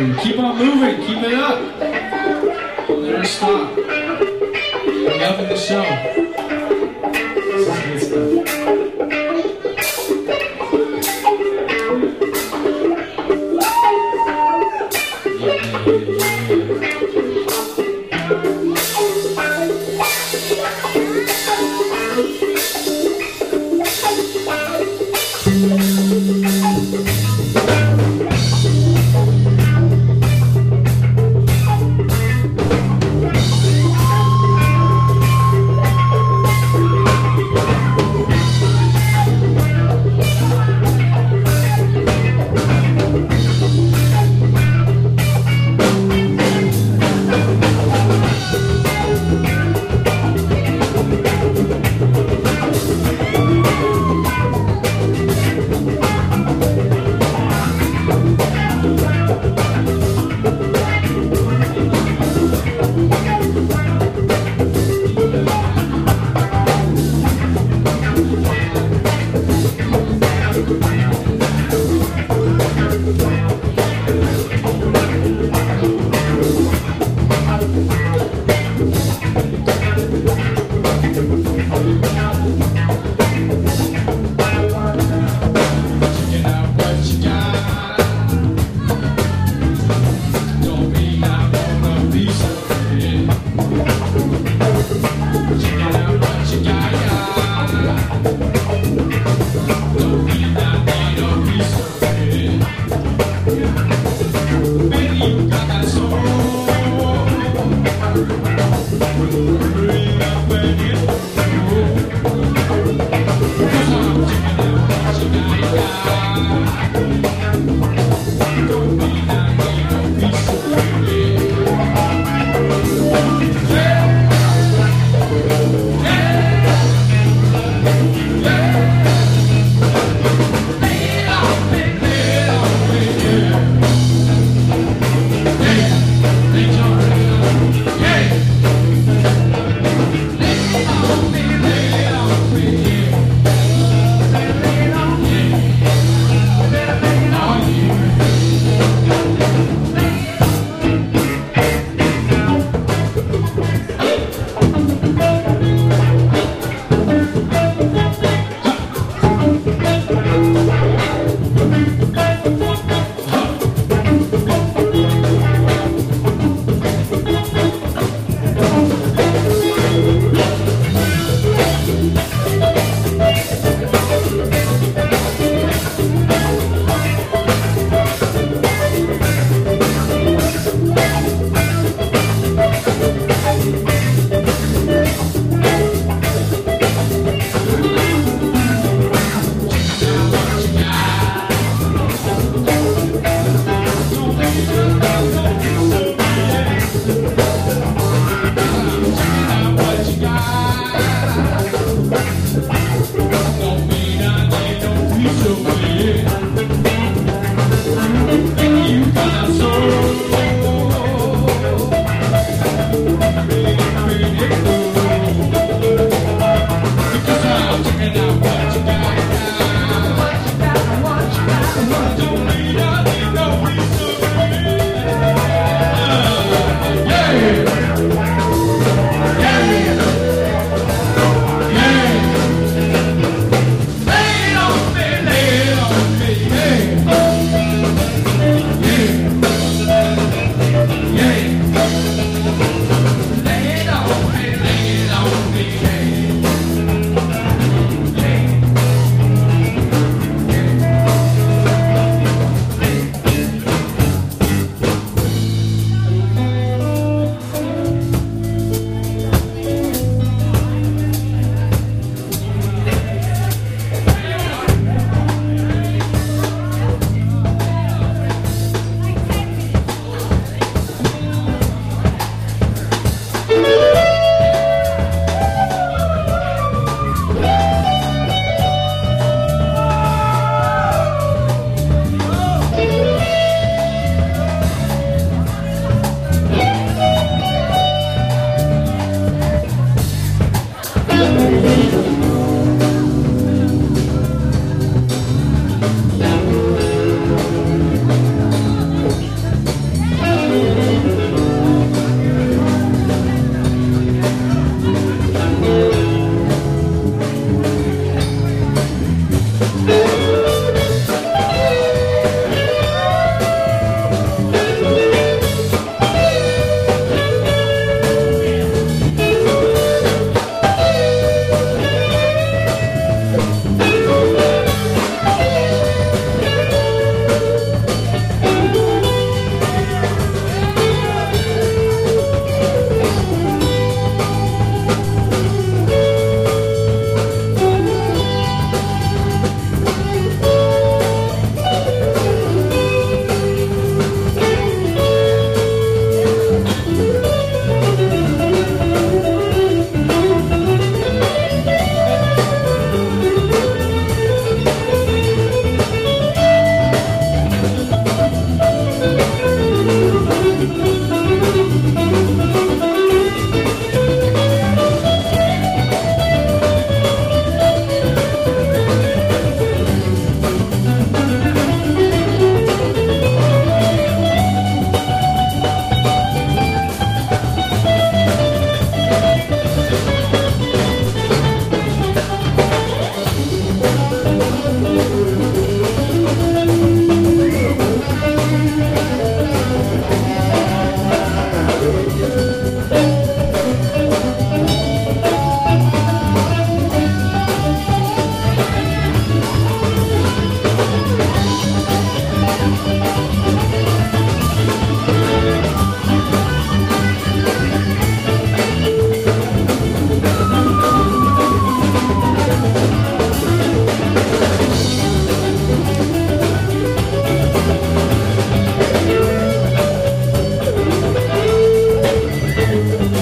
and keep on moving, keep it up. Never stop. You're loving the show. Yeah, yeah, yeah.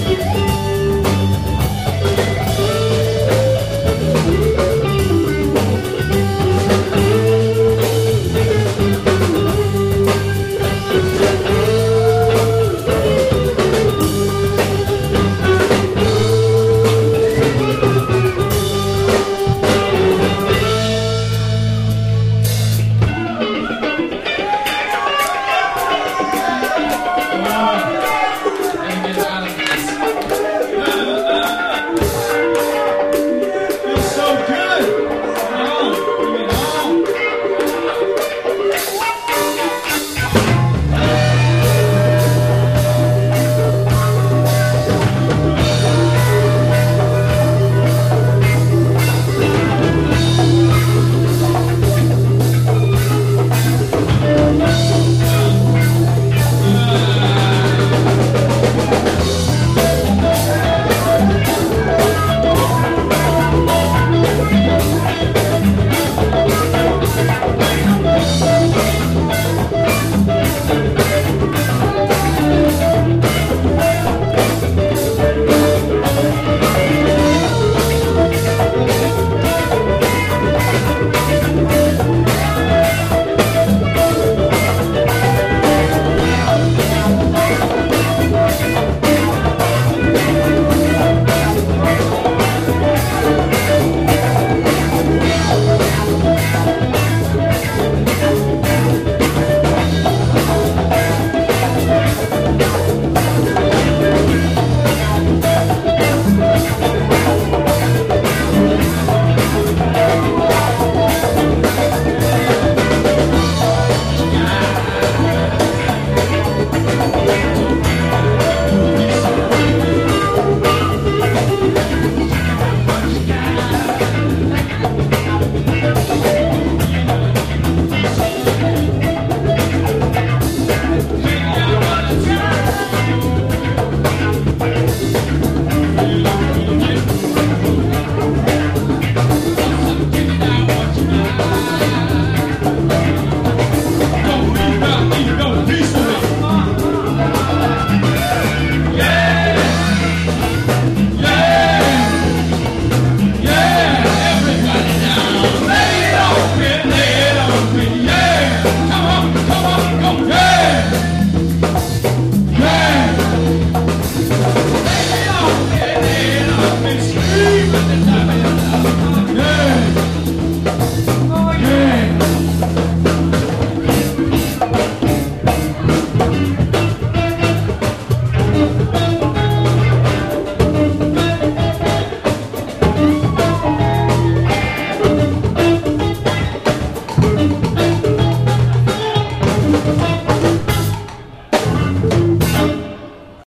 Música